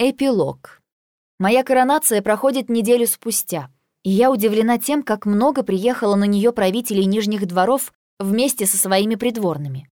Эпилог. Моя коронация проходит неделю спустя, и я удивлена тем, как много приехало на нее правителей Нижних дворов вместе со своими придворными.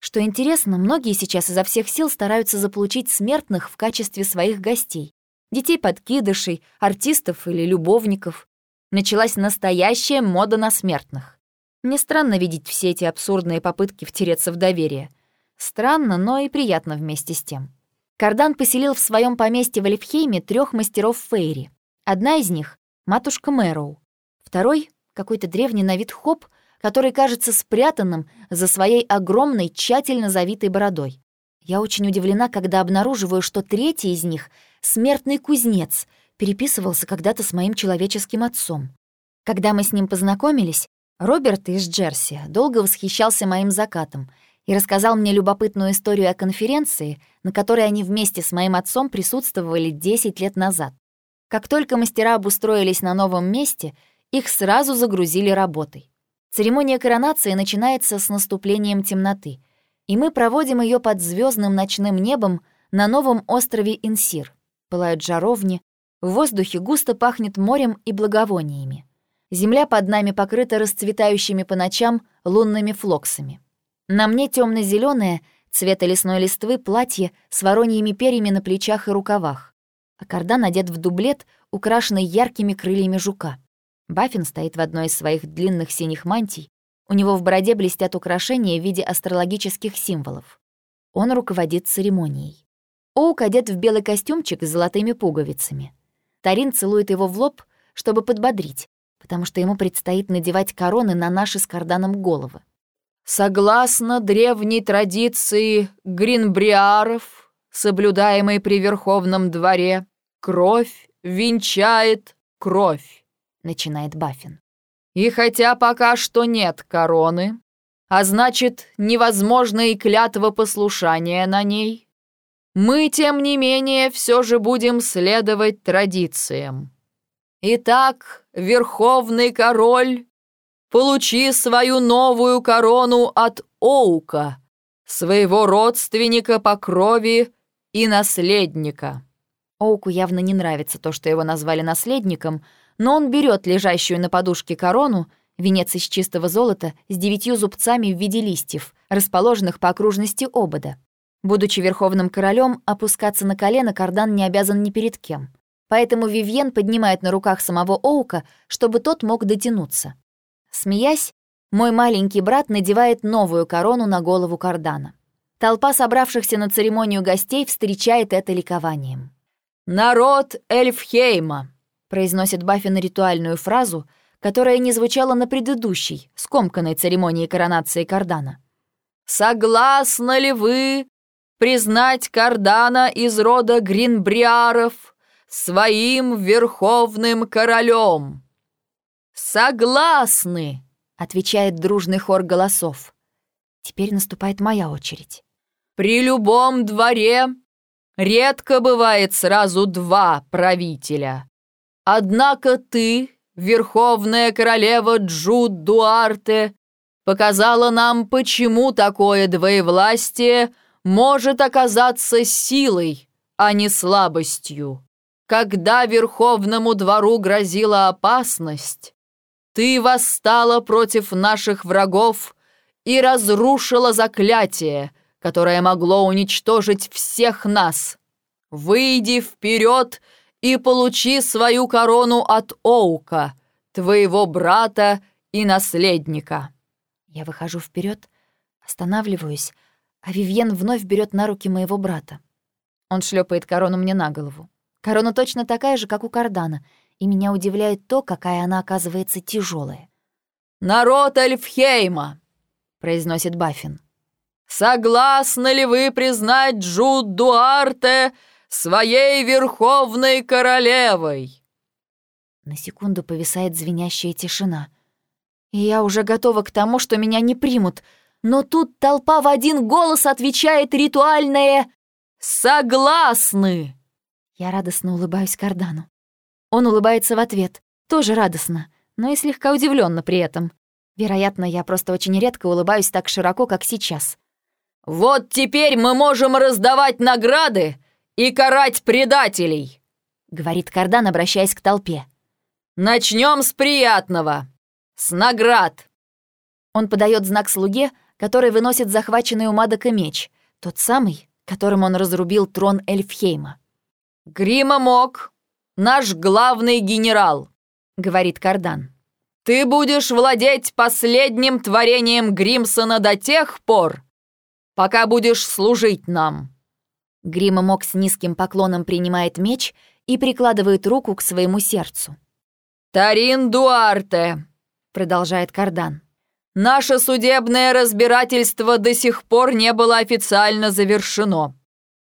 Что интересно, многие сейчас изо всех сил стараются заполучить смертных в качестве своих гостей. Детей-подкидышей, артистов или любовников. Началась настоящая мода на смертных. Мне странно видеть все эти абсурдные попытки втереться в доверие. Странно, но и приятно вместе с тем. Кардан поселил в своем поместье в Эльфхейме трех мастеров Фейри. Одна из них — матушка Мэроу. Второй — какой-то древний на вид хоп, который кажется спрятанным за своей огромной, тщательно завитой бородой. Я очень удивлена, когда обнаруживаю, что третий из них — смертный кузнец, переписывался когда-то с моим человеческим отцом. Когда мы с ним познакомились, Роберт из Джерси долго восхищался моим закатом — и рассказал мне любопытную историю о конференции, на которой они вместе с моим отцом присутствовали 10 лет назад. Как только мастера обустроились на новом месте, их сразу загрузили работой. Церемония коронации начинается с наступлением темноты, и мы проводим ее под звездным ночным небом на новом острове Инсир. Пылают жаровни, в воздухе густо пахнет морем и благовониями. Земля под нами покрыта расцветающими по ночам лунными флоксами. На мне темно зеленое цвета лесной листвы платье с вороньими перьями на плечах и рукавах. А кардан одет в дублет, украшенный яркими крыльями жука. Баффин стоит в одной из своих длинных синих мантий. У него в бороде блестят украшения в виде астрологических символов. Он руководит церемонией. Оук одет в белый костюмчик с золотыми пуговицами. Тарин целует его в лоб, чтобы подбодрить, потому что ему предстоит надевать короны на наши с карданом головы. Согласно древней традиции гринбриаров, соблюдаемой при Верховном дворе, кровь венчает кровь, начинает Баффин. И хотя пока что нет короны, а значит, невозможно и клятва послушания на ней, мы, тем не менее, все же будем следовать традициям. Итак, Верховный Король получи свою новую корону от Оука, своего родственника по крови и наследника». Оуку явно не нравится то, что его назвали наследником, но он берет лежащую на подушке корону, венец из чистого золота с девятью зубцами в виде листьев, расположенных по окружности обода. Будучи верховным королем, опускаться на колено кардан не обязан ни перед кем. Поэтому Вивьен поднимает на руках самого Оука, чтобы тот мог дотянуться. Смеясь, мой маленький брат надевает новую корону на голову кардана. Толпа собравшихся на церемонию гостей встречает это ликованием. «Народ Эльфхейма!» — произносит Баффин ритуальную фразу, которая не звучала на предыдущей, скомканной церемонии коронации кардана. «Согласны ли вы признать кардана из рода Гринбриаров своим верховным королем?» «Согласны!» — отвечает дружный хор голосов. Теперь наступает моя очередь. «При любом дворе редко бывает сразу два правителя. Однако ты, верховная королева Джуд Дуарте, показала нам, почему такое двоевластие может оказаться силой, а не слабостью. Когда верховному двору грозила опасность, ты восстала против наших врагов и разрушила заклятие, которое могло уничтожить всех нас. Выйди вперед и получи свою корону от Оука, твоего брата и наследника». Я выхожу вперед, останавливаюсь, а Вивьен вновь берет на руки моего брата. Он шлепает корону мне на голову. Корона точно такая же, как у Кардана — и меня удивляет то, какая она оказывается тяжелая. «Народ Эльфхейма!» — произносит Баффин. «Согласны ли вы признать Джуд Дуарте своей верховной королевой?» На секунду повисает звенящая тишина. И я уже готова к тому, что меня не примут, но тут толпа в один голос отвечает ритуальное «Согласны!» Я радостно улыбаюсь Кардану. Он улыбается в ответ, тоже радостно, но и слегка удивленно при этом. Вероятно, я просто очень редко улыбаюсь так широко, как сейчас. «Вот теперь мы можем раздавать награды и карать предателей!» — говорит Кардан, обращаясь к толпе. «Начнем с приятного! С наград!» Он подает знак слуге, который выносит захваченный у Мадока меч, тот самый, которым он разрубил трон Эльфхейма. «Грима Мок, наш главный генерал», — говорит Кардан. «Ты будешь владеть последним творением Гримсона до тех пор, пока будешь служить нам». Грима Мок с низким поклоном принимает меч и прикладывает руку к своему сердцу. «Тарин Дуарте», — продолжает Кардан. «Наше судебное разбирательство до сих пор не было официально завершено.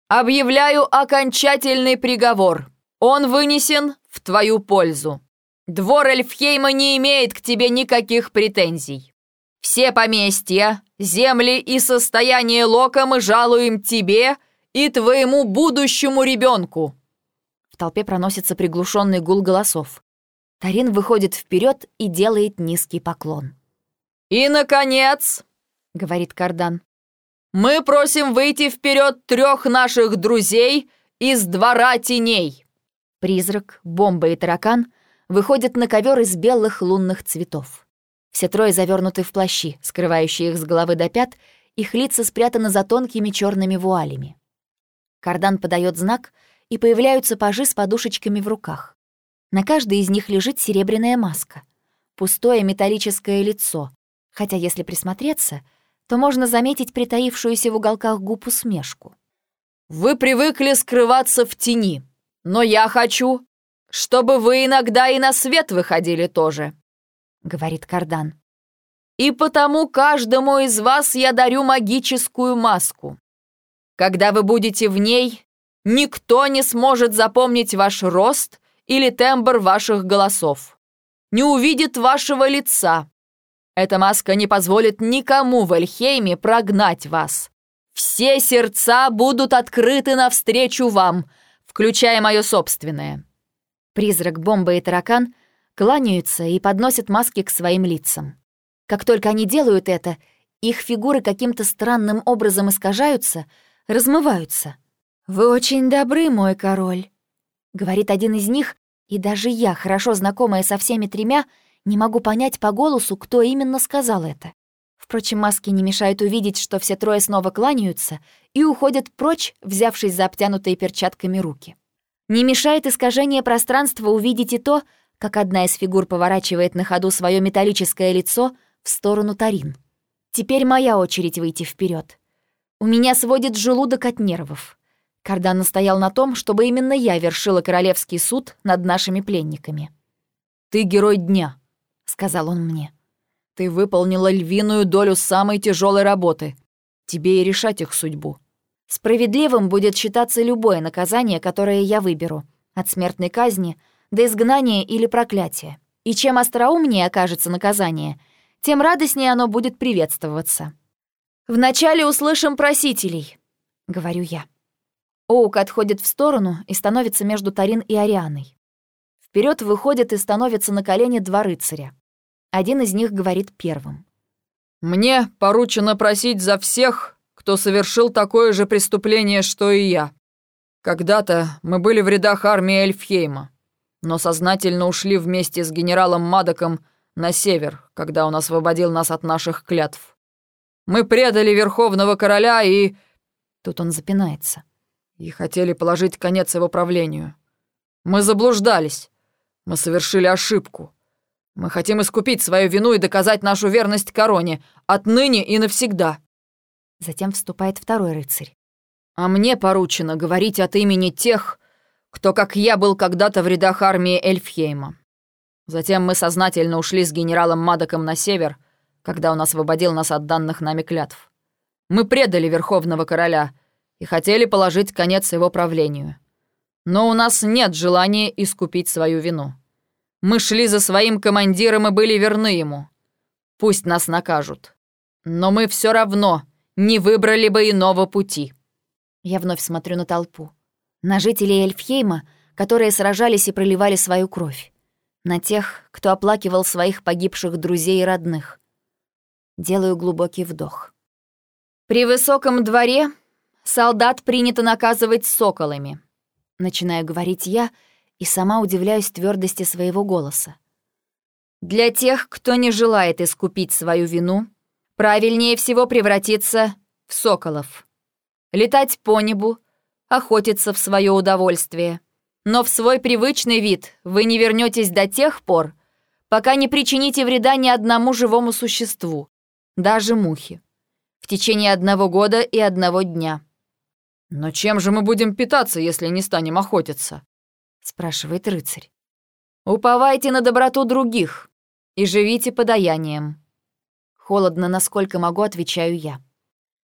Объявляю окончательный приговор. Он вынесен в твою пользу. Двор Эльфхейма не имеет к тебе никаких претензий. Все поместья, земли и состояние Лока мы жалуем тебе и твоему будущему ребенку. В толпе проносится приглушенный гул голосов. Тарин выходит вперед и делает низкий поклон. «И, наконец», — говорит Кардан, мы просим выйти вперед трех наших друзей из двора теней. Призрак, бомба и таракан выходят на ковер из белых лунных цветов. Все трое завернуты в плащи, скрывающие их с головы до пят, их лица спрятаны за тонкими черными вуалями. Кардан подает знак, и появляются пажи с подушечками в руках. На каждой из них лежит серебряная маска. Пустое металлическое лицо, хотя, если присмотреться — то можно заметить притаившуюся в уголках губ усмешку. «Вы привыкли скрываться в тени, но я хочу, чтобы вы иногда и на свет выходили тоже», — говорит Кардан. «И потому каждому из вас я дарю магическую маску. Когда вы будете в ней, никто не сможет запомнить ваш рост или тембр ваших голосов, не увидит вашего лица, эта маска не позволит никому в Эльхейме прогнать вас. Все сердца будут открыты навстречу вам, включая мое собственное». Призрак, бомба и таракан кланяются и подносят маски к своим лицам. Как только они делают это, их фигуры каким-то странным образом искажаются, размываются. «Вы очень добры, мой король», — говорит один из них, и даже я, хорошо знакомая со всеми тремя, — не могу понять по голосу, кто именно сказал это. Впрочем, маски не мешают увидеть, что все трое снова кланяются и уходят прочь, взявшись за обтянутые перчатками руки. Не мешает искажение пространства увидеть и то, как одна из фигур поворачивает на ходу свое металлическое лицо в сторону Тарин. Теперь моя очередь выйти вперед. У меня сводит желудок от нервов. Кардан настоял на том, чтобы именно я вершила королевский суд над нашими пленниками. «Ты герой дня», — сказал он мне. «Ты выполнила львиную долю самой тяжелой работы. Тебе и решать их судьбу». Справедливым будет считаться любое наказание, которое я выберу, от смертной казни до изгнания или проклятия. И чем остроумнее окажется наказание, тем радостнее оно будет приветствоваться. «Вначале услышим просителей», — говорю я. Оук отходит в сторону и становится между Тарин и Арианой. Вперед выходят и становятся на колени два рыцаря. Один из них говорит первым. «Мне поручено просить за всех, кто совершил такое же преступление, что и я. Когда-то мы были в рядах армии Эльфхейма, но сознательно ушли вместе с генералом Мадоком на север, когда он освободил нас от наших клятв. Мы предали Верховного Короля и...» Тут он запинается. «И хотели положить конец его правлению. Мы заблуждались. Мы совершили ошибку. Мы хотим искупить свою вину и доказать нашу верность короне отныне и навсегда». Затем вступает второй рыцарь. «А мне поручено говорить от имени тех, кто, как я, был когда-то в рядах армии Эльфхейма. Затем мы сознательно ушли с генералом Мадоком на север, когда он освободил нас от данных нами клятв. Мы предали Верховного Короля и хотели положить конец его правлению. Но у нас нет желания искупить свою вину. Мы шли за своим командиром и были верны ему. Пусть нас накажут. Но мы все равно не выбрали бы иного пути». Я вновь смотрю на толпу. На жителей Эльфхейма, которые сражались и проливали свою кровь. На тех, кто оплакивал своих погибших друзей и родных. Делаю глубокий вдох. «При высоком дворе солдат принято наказывать соколами», начинаю говорить я и сама удивляюсь твердости своего голоса. Для тех, кто не желает искупить свою вину, правильнее всего превратиться в соколов. Летать по небу, охотиться в свое удовольствие. Но в свой привычный вид вы не вернетесь до тех пор, пока не причините вреда ни одному живому существу, даже мухе, в течение одного года и одного дня. «Но чем же мы будем питаться, если не станем охотиться?» — спрашивает рыцарь. «Уповайте на доброту других и живите подаянием». Холодно, насколько могу, отвечаю я.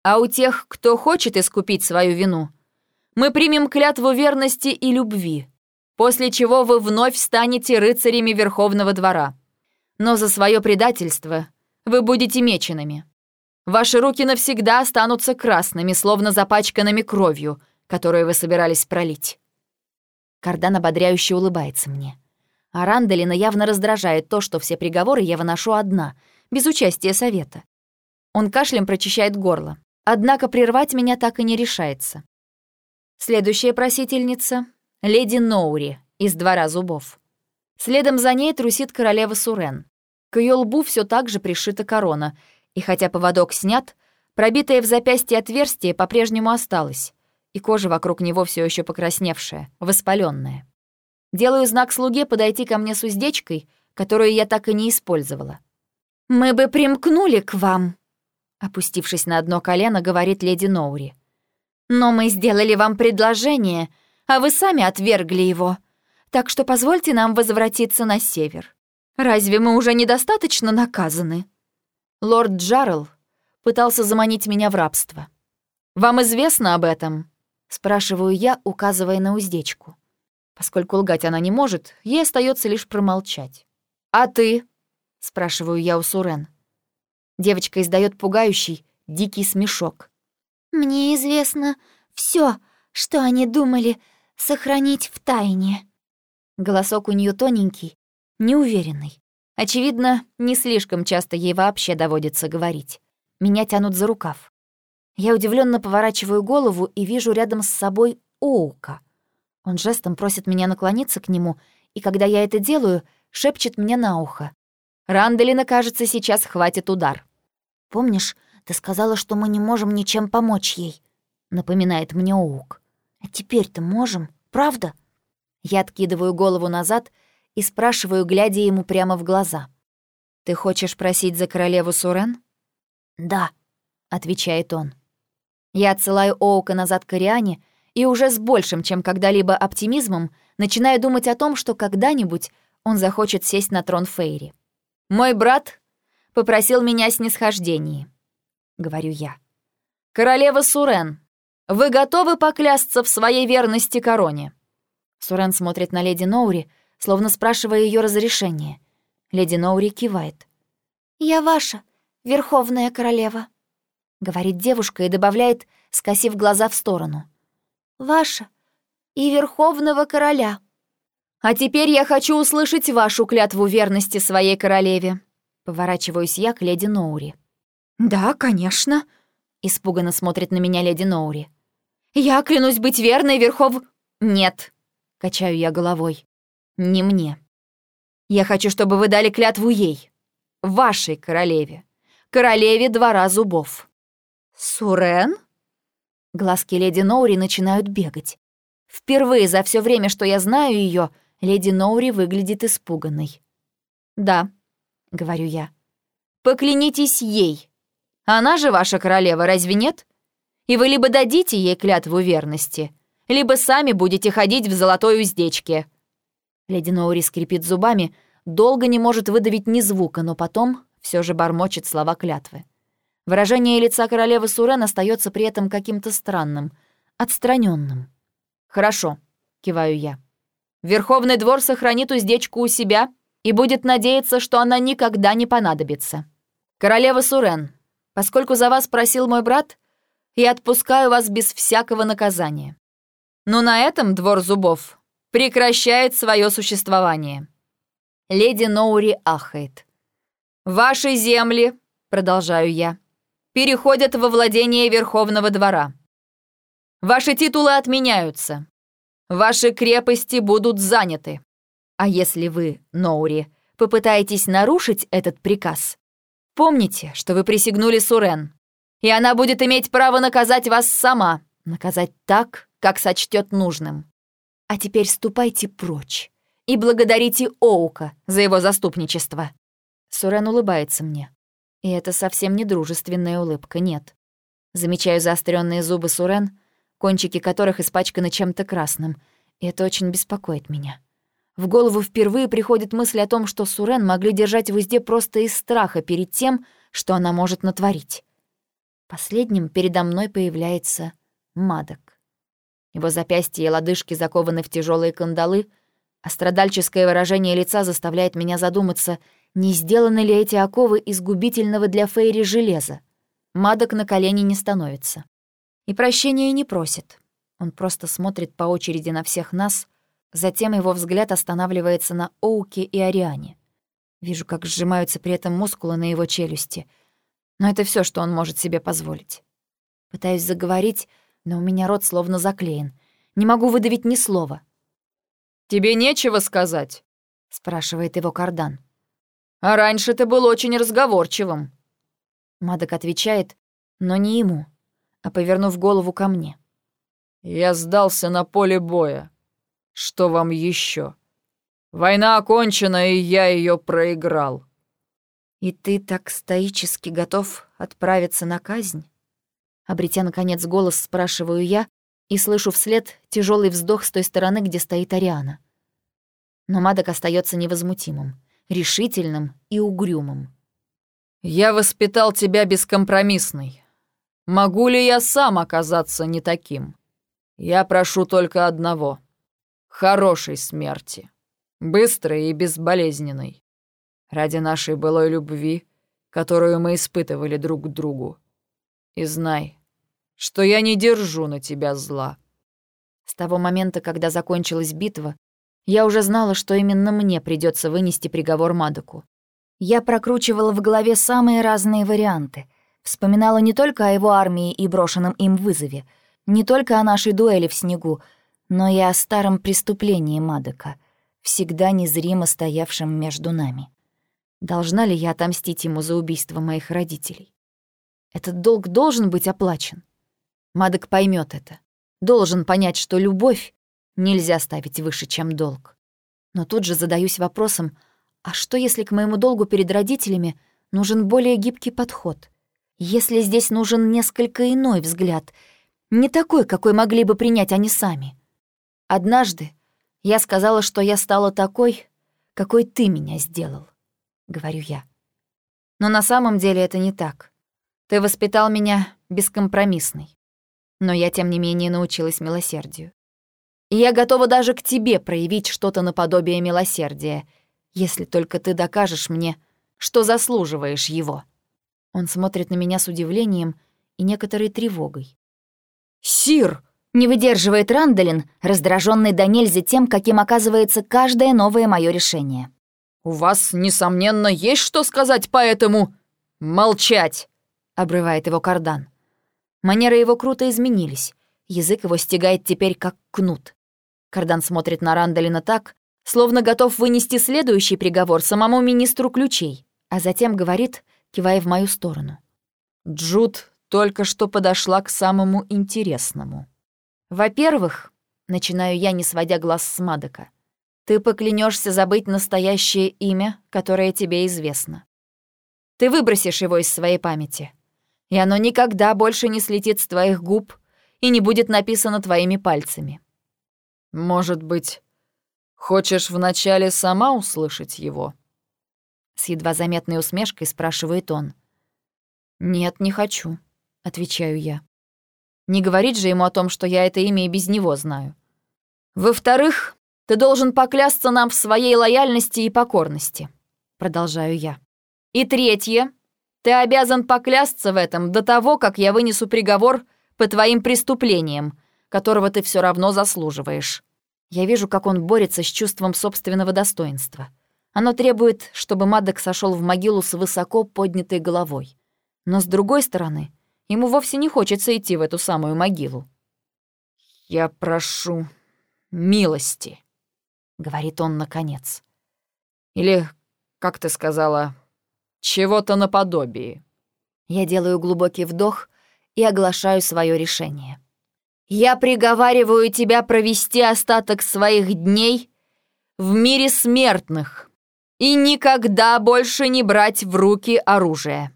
«А у тех, кто хочет искупить свою вину, мы примем клятву верности и любви, после чего вы вновь станете рыцарями Верховного двора. Но за свое предательство вы будете меченными. Ваши руки навсегда останутся красными, словно запачканными кровью, которую вы собирались пролить». Кардан ободряюще улыбается мне. А Рандалина явно раздражает то, что все приговоры я выношу одна, без участия совета. Он кашлем прочищает горло, однако прервать меня так и не решается. Следующая просительница — леди Ноури из «Двора зубов». Следом за ней трусит королева Сурен. К ее лбу все так же пришита корона, и хотя поводок снят, пробитое в запястье отверстие по-прежнему осталось, и кожа вокруг него все еще покрасневшая, воспаленная. Делаю знак слуге подойти ко мне с уздечкой, которую я так и не использовала. «Мы бы примкнули к вам», — опустившись на одно колено, говорит леди Ноури. Но мы сделали вам предложение, а вы сами отвергли его. Так что позвольте нам возвратиться на север. Разве мы уже недостаточно наказаны?» Лорд Джарл пытался заманить меня в рабство. «Вам известно об этом?» — спрашиваю я, указывая на уздечку. Поскольку лгать она не может, ей остается лишь промолчать. «А ты?» — спрашиваю я у Сурен. Девочка издает пугающий, дикий смешок. Мне известно все, что они думали сохранить в тайне. Голосок у нее тоненький, неуверенный. Очевидно, не слишком часто ей вообще доводится говорить. Меня тянут за рукав. Я удивленно поворачиваю голову и вижу рядом с собой Оука. Он жестом просит меня наклониться к нему, и когда я это делаю, шепчет мне на ухо. Ранделина, кажется, сейчас хватит удар. «Помнишь, ты сказала, что мы не можем ничем помочь ей», — напоминает мне Оук. «А теперь-то можем, правда?» Я откидываю голову назад и спрашиваю, глядя ему прямо в глаза. «Ты хочешь просить за королеву Сурен?» «Да», — отвечает он. Я отсылаю Оука назад к Ариане и уже с большим, чем когда-либо оптимизмом, начинаю думать о том, что когда-нибудь он захочет сесть на трон Фейри. «Мой брат попросил меня о снисхождении. — говорю я. «Королева Сурен, вы готовы поклясться в своей верности короне?» Сурен смотрит на леди Ноури, словно спрашивая ее разрешение. Леди Ноури кивает. «Я ваша, верховная королева», — говорит девушка и добавляет, скосив глаза в сторону. «Ваша и верховного короля». «А теперь я хочу услышать вашу клятву верности своей королеве», — поворачиваюсь я к леди Ноури. «Да, конечно», — испуганно смотрит на меня леди Ноури. «Я клянусь быть верной верхов...» «Нет», — качаю я головой. «Не мне. Я хочу, чтобы вы дали клятву ей, вашей королеве, королеве двора зубов». «Сурен?» Глазки леди Ноури начинают бегать. Впервые за все время, что я знаю ее, леди Ноури выглядит испуганной. «Да», — говорю я. «Поклянитесь ей, она же ваша королева, разве нет? И вы либо дадите ей клятву верности, либо сами будете ходить в золотой уздечке». Леди Ноури скрипит зубами, долго не может выдавить ни звука, но потом все же бормочет слова клятвы. Выражение лица королевы Сурен остается при этом каким-то странным, отстраненным. «Хорошо», — киваю я. «Верховный двор сохранит уздечку у себя и будет надеяться, что она никогда не понадобится. Королева Сурен, Поскольку за вас просил мой брат, я отпускаю вас без всякого наказания. Но на этом двор зубов прекращает свое существование. Леди Ноури ахает. «Ваши земли, — продолжаю я, — переходят во владение Верховного двора. Ваши титулы отменяются. ваши крепости будут заняты. А если вы, Ноури, попытаетесь нарушить этот приказ, помните, что вы присягнули Сурен, и она будет иметь право наказать вас сама, наказать так, как сочтет нужным. А теперь ступайте прочь и благодарите Оука за его заступничество». Сурен улыбается мне. И это совсем не дружественная улыбка, нет. Замечаю заостренные зубы Сурен, кончики которых испачканы чем-то красным, и это очень беспокоит меня. В голову впервые приходит мысль о том, что Сурен могли держать в узде просто из страха перед тем, что она может натворить. Последним передо мной появляется Мадок. Его запястья и лодыжки закованы в тяжелые кандалы, а страдальческое выражение лица заставляет меня задуматься, не сделаны ли эти оковы из губительного для Фейри железа. Мадок на колени не становится. И прощения не просит. Он просто смотрит по очереди на всех нас, затем его взгляд останавливается на Оуке и Ариане. Вижу, как сжимаются при этом мускулы на его челюсти. Но это все, что он может себе позволить. Пытаюсь заговорить, но у меня рот словно заклеен. Не могу выдавить ни слова. «Тебе нечего сказать?» — спрашивает его кардан. «А раньше ты был очень разговорчивым». Мадок отвечает, но не ему, а повернув голову ко мне. «Я сдался на поле боя. Что вам еще? Война окончена, и я ее проиграл». «И ты так стоически готов отправиться на казнь?» Обретя, наконец, голос, спрашиваю я и слышу вслед тяжелый вздох с той стороны, где стоит Ариана. Но Мадок остается невозмутимым, решительным и угрюмым. «Я воспитал тебя бескомпромиссной. Могу ли я сам оказаться не таким? Я прошу только одного — хорошей смерти, быстрой и безболезненной, ради нашей былой любви, которую мы испытывали друг к другу. И знай, что я не держу на тебя зла». С того момента, когда закончилась битва, я уже знала, что именно мне придется вынести приговор Мадоку. Я прокручивала в голове самые разные варианты. Вспоминала не только о его армии и брошенном им вызове, не только о нашей дуэли в снегу, но и о старом преступлении Мадока, всегда незримо стоявшем между нами. Должна ли я отомстить ему за убийство моих родителей? Этот долг должен быть оплачен. Мадок поймет это. Должен понять, что любовь нельзя ставить выше, чем долг. Но тут же задаюсь вопросом, а что если к моему долгу перед родителями нужен более гибкий подход? Если здесь нужен несколько иной взгляд, не такой, какой могли бы принять они сами? Однажды я сказала, что я стала такой, какой ты меня сделал, — говорю я. Но на самом деле это не так. Ты воспитал меня бескомпромиссной но я, тем не менее, научилась милосердию. И я готова даже к тебе проявить что-то наподобие милосердия, если только ты докажешь мне, что заслуживаешь его». Он смотрит на меня с удивлением и некоторой тревогой. «Сир!» — не выдерживает Рандалин, раздраженный до нельзя тем, каким оказывается каждое новое мое решение. «У вас, несомненно, есть что сказать по этому...» «Молчать!» — обрывает его кардан. Манеры его круто изменились. Язык его стегает теперь как кнут. Кардан смотрит на Рандалина так, словно готов вынести следующий приговор самому министру ключей, а затем говорит, кивая в мою сторону. «Джуд только что подошла к самому интересному. Во-первых, начинаю я, не сводя глаз с Мадока, ты поклянешься забыть настоящее имя, которое тебе известно. Ты выбросишь его из своей памяти и оно никогда больше не слетит с твоих губ и не будет написано твоими пальцами. Может быть, хочешь вначале сама услышать его? С едва заметной усмешкой спрашивает он. «Нет, не хочу», — отвечаю я. Не говорить же ему о том, что я это имя и без него знаю. Во-вторых, ты должен поклясться нам в своей лояльности и покорности, продолжаю я. И третье, ты обязан поклясться в этом до того, как я вынесу приговор по твоим преступлениям, которого ты все равно заслуживаешь. Я вижу, как он борется с чувством собственного достоинства. Оно требует, чтобы Маддок сошел в могилу с высоко поднятой головой. Но с другой стороны, ему вовсе не хочется идти в эту самую могилу. «Я прошу милости», — говорит он наконец. «Или, как ты сказала, чего-то наподобие». Я делаю глубокий вдох и оглашаю свое решение. «Я приговариваю тебя провести остаток своих дней в мире смертных и никогда больше не брать в руки оружие».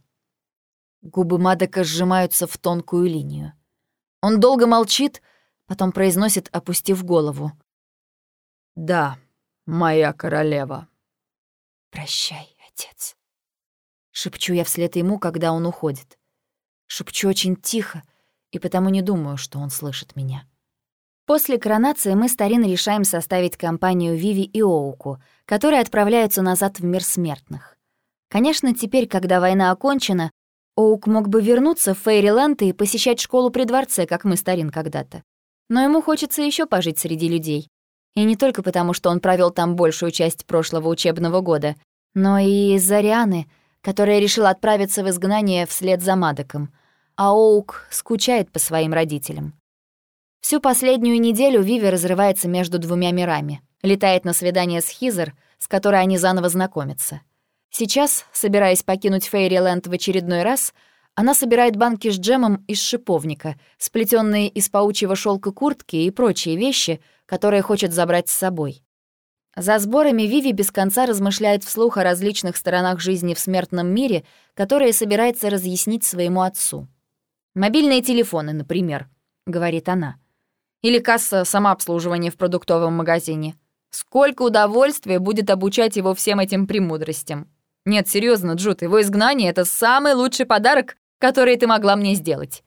Губы Мадока сжимаются в тонкую линию. Он долго молчит, потом произносит, опустив голову. «Да, моя королева». «Прощай, отец». Шепчу я вслед ему, когда он уходит. Шепчу очень тихо, и потому не думаю, что он слышит меня. После коронации мы с Тарин решаем составить компанию Виви и Оуку, которые отправляются назад в мир смертных. Конечно, теперь, когда война окончена, Оук мог бы вернуться в Фейриленд и посещать школу при дворце, как мы с Тарин когда-то. Но ему хочется еще пожить среди людей. И не только потому, что он провел там большую часть прошлого учебного года, но и из-за Рианы, которая решила отправиться в изгнание вслед за Мадоком. А Оук скучает по своим родителям. Всю последнюю неделю Виви разрывается между двумя мирами. Летает на свидание с Хизер, с которой они заново знакомятся. Сейчас, собираясь покинуть Фейриленд в очередной раз, она собирает банки с джемом из шиповника, сплетенные из паучьего шелка куртки и прочие вещи, которые хочет забрать с собой. За сборами Виви без конца размышляет вслух о различных сторонах жизни в смертном мире, которые собирается разъяснить своему отцу. «Мобильные телефоны, например», — говорит она. «Или касса самообслуживания в продуктовом магазине. Сколько удовольствия будет обучать его всем этим премудростям. Нет, серьезно, Джуд, его изгнание — это самый лучший подарок, который ты могла мне сделать».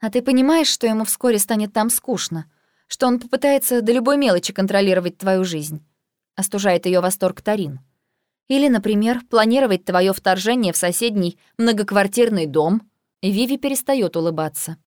«А ты понимаешь, что ему вскоре станет там скучно? Что он попытается до любой мелочи контролировать твою жизнь?» Остужает ее восторг Тарин. «Или, например, планировать твое вторжение в соседний многоквартирный дом?» Виви перестает улыбаться.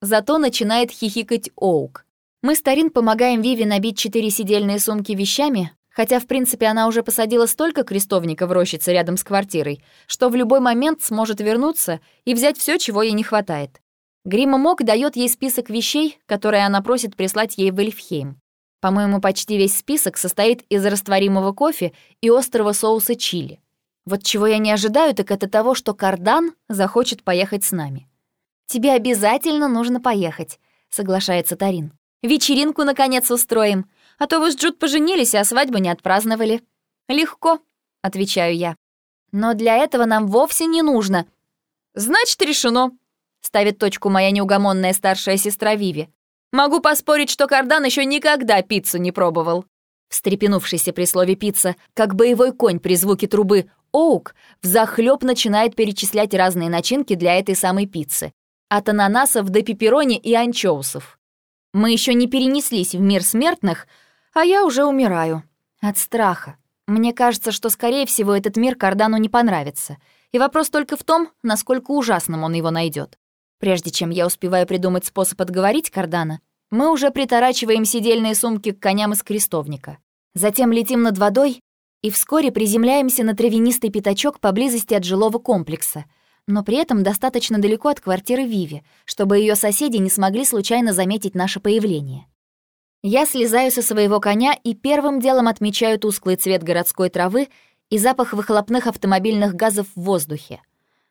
Зато начинает хихикать Оук. Мы с Тарин помогаем Виви набить четыре сидельные сумки вещами, хотя, в принципе, она уже посадила столько крестовников в рощице рядом с квартирой, что в любой момент сможет вернуться и взять все, чего ей не хватает. Грима Мок дает ей список вещей, которые она просит прислать ей в Эльфхейм. По-моему, почти весь список состоит из растворимого кофе и острого соуса чили. Вот чего я не ожидаю, так это того, что Кардан захочет поехать с нами. «Тебе обязательно нужно поехать», — соглашается Тарин. «Вечеринку, наконец, устроим. А то вы с Джуд поженились, а свадьбу не отпраздновали». «Легко», — отвечаю я. «Но для этого нам вовсе не нужно». «Значит, решено», — ставит точку моя неугомонная старшая сестра Виви. «Могу поспорить, что Кардан еще никогда пиццу не пробовал». Встрепенувшийся при слове «пицца», как боевой конь при звуке трубы Оук, взахлёб начинает перечислять разные начинки для этой самой пиццы. От ананасов до пепперони и анчоусов. Мы еще не перенеслись в мир смертных, а я уже умираю. От страха. Мне кажется, что, скорее всего, этот мир Кардану не понравится. И вопрос только в том, насколько ужасным он его найдет. Прежде чем я успеваю придумать способ отговорить Кардана, мы уже приторачиваем сидельные сумки к коням из крестовника. Затем летим над водой и вскоре приземляемся на травянистый пятачок поблизости от жилого комплекса, но при этом достаточно далеко от квартиры Виви, чтобы ее соседи не смогли случайно заметить наше появление. Я слезаю со своего коня и первым делом отмечаю тусклый цвет городской травы и запах выхлопных автомобильных газов в воздухе.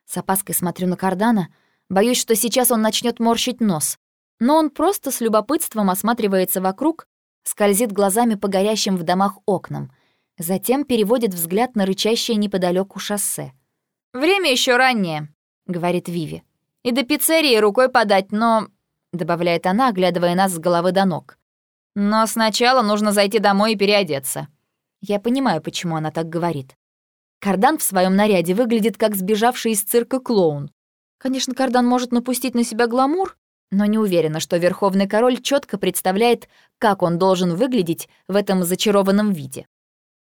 С опаской смотрю на Кардана, боюсь, что сейчас он начнет морщить нос. Но он просто с любопытством осматривается вокруг, скользит глазами по горящим в домах окнам, затем переводит взгляд на рычащее неподалеку шоссе. «Время еще раннее», — говорит Виви. «И до пиццерии рукой подать, но...» — добавляет она, оглядывая нас с головы до ног. Но сначала нужно зайти домой и переодеться. Я понимаю, почему она так говорит. Кардан в своем наряде выглядит как сбежавший из цирка клоун. Конечно, Кардан может напустить на себя гламур, но не уверена, что Верховный Король четко представляет, как он должен выглядеть в этом зачарованном виде.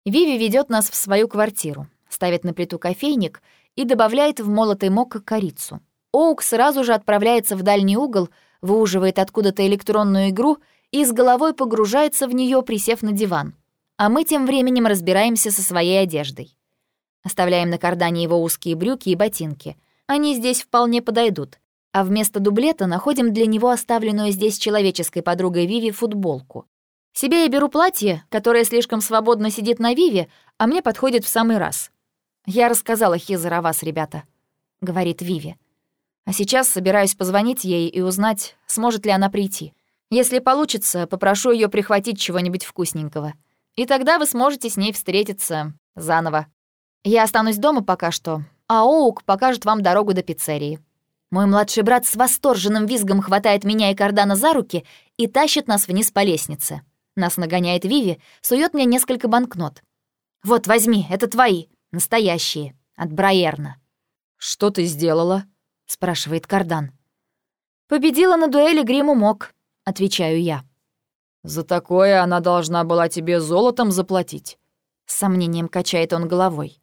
Виви ведет нас в свою квартиру, ставит на плиту кофейник и добавляет в молотый мок корицу. Оук сразу же отправляется в дальний угол, выуживает откуда-то электронную игру — и с головой погружается в нее, присев на диван. А мы тем временем разбираемся со своей одеждой. Оставляем на кардане его узкие брюки и ботинки. Они здесь вполне подойдут. А вместо дублета находим для него оставленную здесь человеческой подругой Виви футболку. Себе я беру платье, которое слишком свободно сидит на Виве, а мне подходит в самый раз. Я рассказала Хизер о вас, ребята, — говорит Виви. А сейчас собираюсь позвонить ей и узнать, сможет ли она прийти. Если получится, попрошу ее прихватить чего-нибудь вкусненького. И тогда вы сможете с ней встретиться заново. Я останусь дома пока что, а Оук покажет вам дорогу до пиццерии. Мой младший брат с восторженным визгом хватает меня и Кардана за руки и тащит нас вниз по лестнице. Нас нагоняет Виви, сует мне несколько банкнот. «Вот, возьми, это твои, настоящие, от Браерна». «Что ты сделала?» — спрашивает Кардан. «Победила на дуэли Гриму Мок», — отвечаю я. «За такое она должна была тебе золотом заплатить», — с сомнением качает он головой.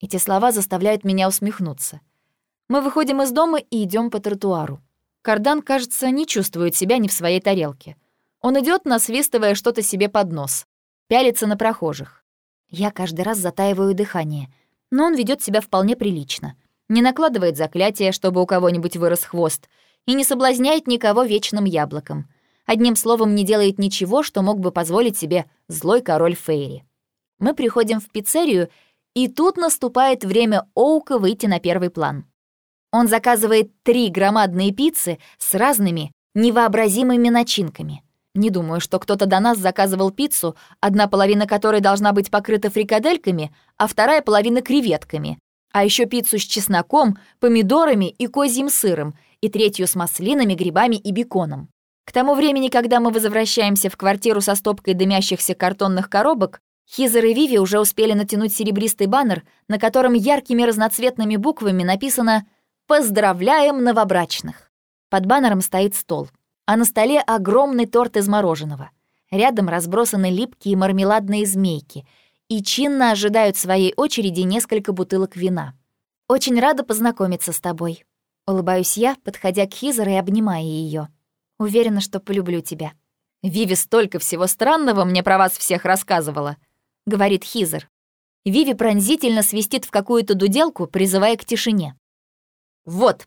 Эти слова заставляют меня усмехнуться. Мы выходим из дома и идем по тротуару. Кардан, кажется, не чувствует себя не в своей тарелке. Он идет, насвистывая что-то себе под нос, пялится на прохожих. Я каждый раз затаиваю дыхание, но он ведет себя вполне прилично. Не накладывает заклятия, чтобы у кого-нибудь вырос хвост, и не соблазняет никого вечным яблоком. Одним словом, не делает ничего, что мог бы позволить себе злой король Фейри. Мы приходим в пиццерию, и тут наступает время Оука выйти на первый план. Он заказывает три громадные пиццы с разными, невообразимыми начинками. Не думаю, что кто-то до нас заказывал пиццу, одна половина которой должна быть покрыта фрикадельками, а вторая половина креветками. А еще пиццу с чесноком, помидорами и козьим сыром, и третью с маслинами, грибами и беконом. К тому времени, когда мы возвращаемся в квартиру со стопкой дымящихся картонных коробок, Хизер и Виви уже успели натянуть серебристый баннер, на котором яркими разноцветными буквами написано «Поздравляем новобрачных». Под баннером стоит стол а на столе огромный торт из мороженого. Рядом разбросаны липкие мармеладные змейки и чинно ожидают своей очереди несколько бутылок вина. «Очень рада познакомиться с тобой», — улыбаюсь я, подходя к Хизер и обнимая ее. «Уверена, что полюблю тебя». «Виви столько всего странного мне про вас всех рассказывала», — говорит Хизер. Виви пронзительно свистит в какую-то дуделку, призывая к тишине. «Вот,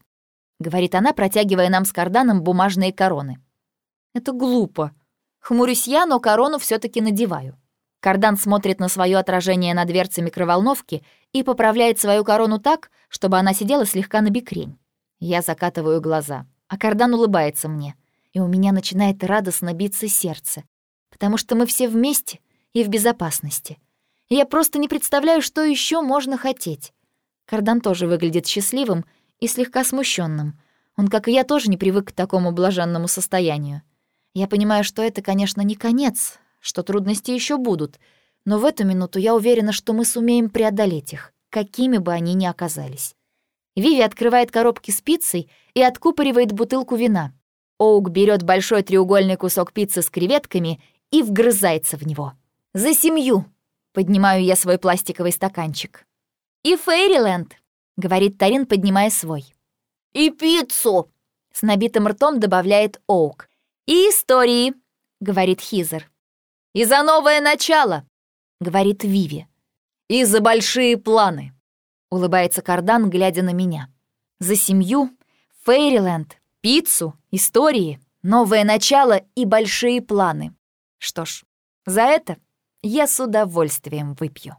говорит она, протягивая нам с карданом бумажные короны. Это глупо. Хмурюсь я, но корону все таки надеваю. Кардан смотрит на свое отражение на дверце микроволновки и поправляет свою корону так, чтобы она сидела слегка на бикрень. Я закатываю глаза, а Кардан улыбается мне, и у меня начинает радостно биться сердце, потому что мы все вместе и в безопасности. Я просто не представляю, что еще можно хотеть. Кардан тоже выглядит счастливым и слегка смущенным. Он, как и я, тоже не привык к такому блаженному состоянию. Я понимаю, что это, конечно, не конец, что трудности еще будут, но в эту минуту я уверена, что мы сумеем преодолеть их, какими бы они ни оказались. Виви открывает коробки с пиццей и откупоривает бутылку вина. Оук берет большой треугольный кусок пиццы с креветками и вгрызается в него. «За семью!» — поднимаю я свой пластиковый стаканчик. «И Фейриленд!» — говорит Тарин, поднимая свой. «И пиццу!» — с набитым ртом добавляет Оук. «И истории!» — говорит Хизер. «И за новое начало!» — говорит Виви. «И за большие планы!» — улыбается Кардан, глядя на меня. «За семью, Фейриленд, пиццу, истории, новое начало и большие планы. Что ж, за это я с удовольствием выпью».